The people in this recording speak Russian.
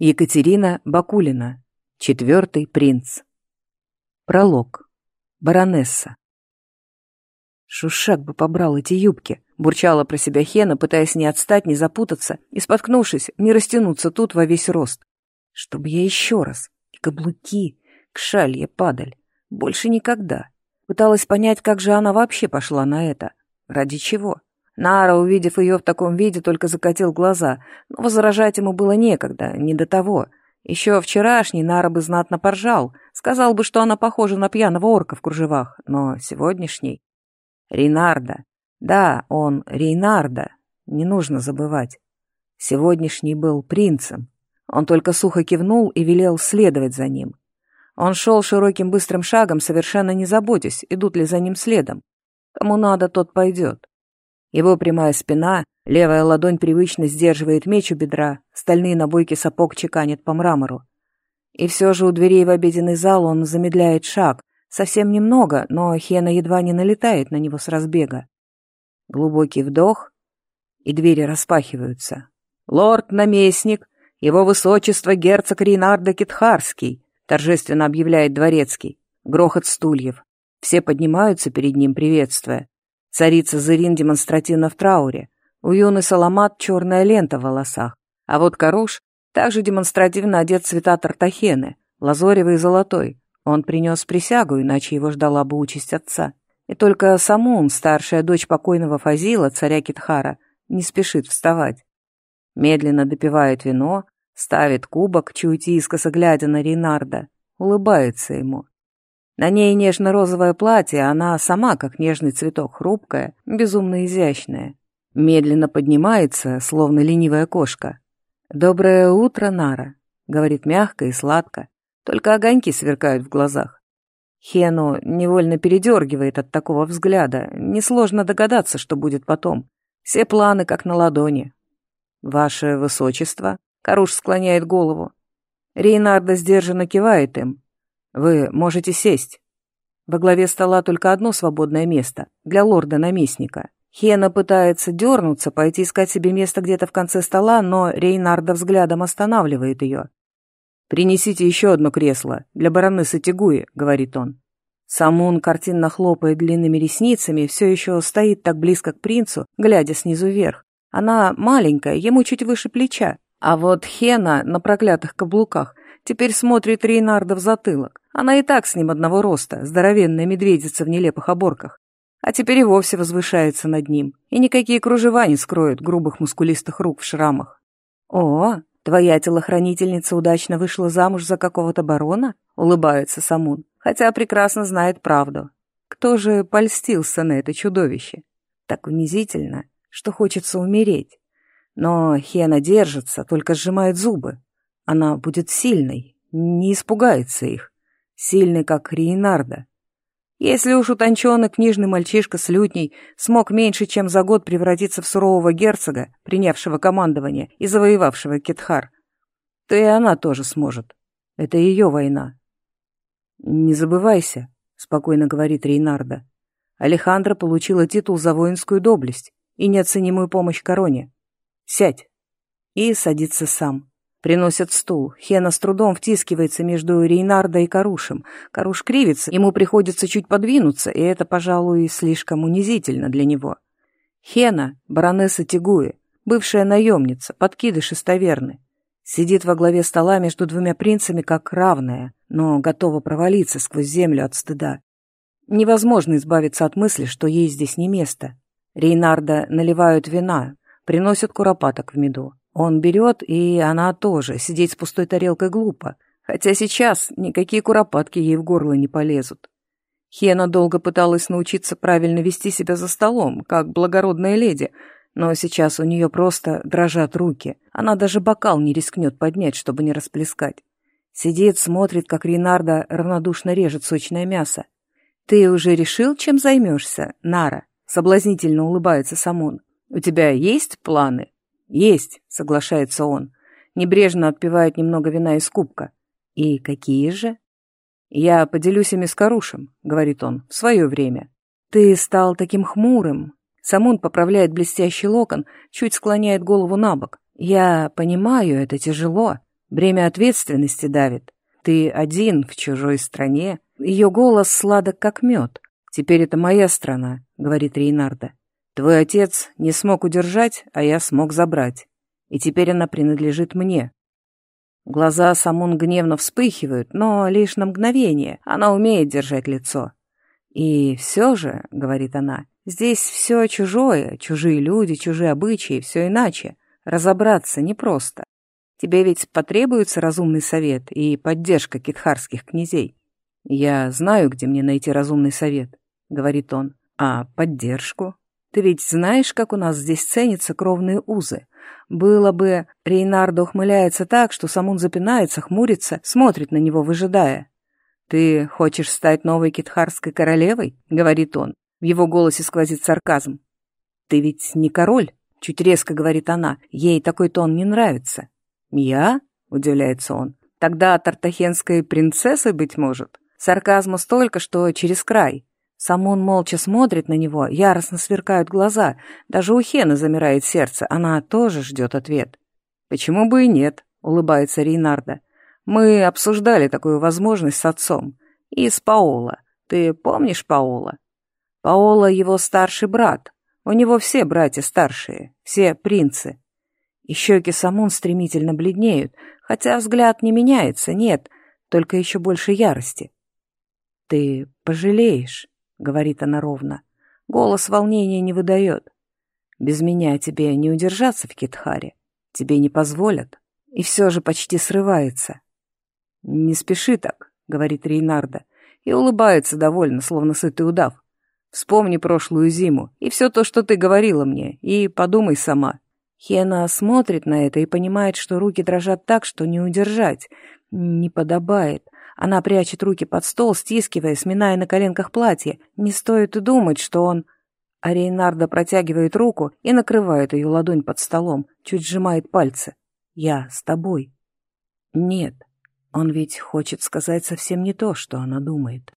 Екатерина Бакулина. Четвертый принц. Пролог. Баронесса. Шушак бы побрал эти юбки, бурчала про себя Хена, пытаясь не отстать, не запутаться и, споткнувшись, не растянуться тут во весь рост. Чтобы я еще раз. И каблуки, к шалье падаль. Больше никогда. Пыталась понять, как же она вообще пошла на это. Ради чего? Нара, увидев ее в таком виде, только закатил глаза, но возражать ему было некогда, не до того. Еще вчерашний Нара бы знатно поржал, сказал бы, что она похожа на пьяного орка в кружевах, но сегодняшний... Рейнарда. Да, он Рейнарда, не нужно забывать. Сегодняшний был принцем. Он только сухо кивнул и велел следовать за ним. Он шел широким быстрым шагом, совершенно не заботясь, идут ли за ним следом. Кому надо, тот пойдет. Его прямая спина, левая ладонь привычно сдерживает меч у бедра, стальные набойки сапог чеканят по мрамору. И все же у дверей в обеденный зал он замедляет шаг, совсем немного, но Хена едва не налетает на него с разбега. Глубокий вдох, и двери распахиваются. «Лорд-наместник, его высочество герцог Рейнардо Китхарский», торжественно объявляет дворецкий. Грохот стульев. Все поднимаются перед ним, приветствуя. Царица Зырин демонстративно в трауре. У юной Саламат черная лента в волосах. А вот Каруш также демонстративно одет цвета Тартахены, лазоревый и золотой. Он принес присягу, иначе его ждала бы участь отца. И только Самун, старшая дочь покойного Фазила, царя Китхара, не спешит вставать. Медленно допивает вино, ставит кубок, чуть искоса глядя на Рейнарда, улыбается ему. На ней нежно-розовое платье, она сама, как нежный цветок, хрупкая, безумно изящная. Медленно поднимается, словно ленивая кошка. «Доброе утро, Нара», — говорит мягко и сладко, только огоньки сверкают в глазах. Хену невольно передергивает от такого взгляда, несложно догадаться, что будет потом. Все планы как на ладони. «Ваше высочество», — Каруш склоняет голову. Рейнардо сдержанно кивает им, вы можете сесть. Во главе стола только одно свободное место для лорда-наместника. Хена пытается дернуться, пойти искать себе место где-то в конце стола, но Рейнарда взглядом останавливает ее. «Принесите еще одно кресло для баронессы Тигуи», — говорит он. Самун картинно хлопает длинными ресницами, все еще стоит так близко к принцу, глядя снизу вверх. Она маленькая, ему чуть выше плеча. А вот Хена на проклятых каблуках Теперь смотрит Рейнарда в затылок. Она и так с ним одного роста, здоровенная медведица в нелепых оборках. А теперь и вовсе возвышается над ним. И никакие кружева не скроют грубых мускулистых рук в шрамах. «О, твоя телохранительница удачно вышла замуж за какого-то барона?» — улыбается Самун, хотя прекрасно знает правду. Кто же польстился на это чудовище? Так унизительно, что хочется умереть. Но Хена держится, только сжимает зубы. Она будет сильной, не испугается их. Сильной, как Рейнарда. Если уж утонченный книжный мальчишка с лютней смог меньше, чем за год превратиться в сурового герцога, принявшего командование и завоевавшего Кетхар, то и она тоже сможет. Это ее война. «Не забывайся», — спокойно говорит Рейнарда. Алехандра получила титул за воинскую доблесть и неоценимую помощь короне. Сядь. И садится сам. Приносят стул. Хена с трудом втискивается между Рейнардо и Карушем. Каруш кривится, ему приходится чуть подвинуться, и это, пожалуй, слишком унизительно для него. Хена, баронесса Тигуи, бывшая наемница, подкидыш из таверны. Сидит во главе стола между двумя принцами как равная, но готова провалиться сквозь землю от стыда. Невозможно избавиться от мысли, что ей здесь не место. Рейнарда наливают вина, приносят куропаток в меду. Он берет, и она тоже. Сидеть с пустой тарелкой глупо. Хотя сейчас никакие куропатки ей в горло не полезут. Хена долго пыталась научиться правильно вести себя за столом, как благородная леди, но сейчас у нее просто дрожат руки. Она даже бокал не рискнет поднять, чтобы не расплескать. Сидит, смотрит, как Ренардо равнодушно режет сочное мясо. «Ты уже решил, чем займешься, Нара?» — соблазнительно улыбается Самон. «У тебя есть планы?» «Есть», — соглашается он. Небрежно отпивает немного вина из кубка. «И какие же?» «Я поделюсь ими с Карушем», — говорит он, — «в свое время». «Ты стал таким хмурым». Самун поправляет блестящий локон, чуть склоняет голову на бок. «Я понимаю, это тяжело. Бремя ответственности давит. Ты один в чужой стране. Ее голос сладок, как мед. Теперь это моя страна, говорит Рейнарда. Твой отец не смог удержать, а я смог забрать. И теперь она принадлежит мне. Глаза Самун гневно вспыхивают, но лишь на мгновение. Она умеет держать лицо. «И все же», — говорит она, — «здесь все чужое, чужие люди, чужие обычаи, все иначе. Разобраться непросто. Тебе ведь потребуется разумный совет и поддержка китхарских князей. Я знаю, где мне найти разумный совет, — говорит он. А поддержку? Ты ведь знаешь, как у нас здесь ценятся кровные узы. Было бы... Рейнардо ухмыляется так, что Самун запинается, хмурится, смотрит на него, выжидая. «Ты хочешь стать новой китхарской королевой?» — говорит он. В его голосе сквозит сарказм. «Ты ведь не король?» — чуть резко говорит она. Ей такой тон не нравится. «Я?» — удивляется он. «Тогда тартахенской принцессой, быть может?» Сарказма столько, что через край. Самон молча смотрит на него, яростно сверкают глаза. Даже у Хены замирает сердце, она тоже ждет ответ. «Почему бы и нет?» — улыбается Рейнарда. Мы обсуждали такую возможность с отцом. И с Паоло. Ты помнишь Паоло? Паоло — его старший брат. У него все братья старшие, все принцы. И щеки Самун стремительно бледнеют, хотя взгляд не меняется, нет, только еще больше ярости. «Ты пожалеешь», — говорит она ровно. Голос волнения не выдает. «Без меня тебе не удержаться в Китхаре. Тебе не позволят». И все же почти срывается. «Не спеши так», — говорит Рейнарда, и улыбается довольно, словно сытый удав. «Вспомни прошлую зиму и все то, что ты говорила мне, и подумай сама». Хена смотрит на это и понимает, что руки дрожат так, что не удержать. Не подобает. Она прячет руки под стол, стискивая, сминая на коленках платье. Не стоит и думать, что он... А Рейнарда протягивает руку и накрывает ее ладонь под столом, чуть сжимает пальцы. «Я с тобой». «Нет, он ведь хочет сказать совсем не то, что она думает.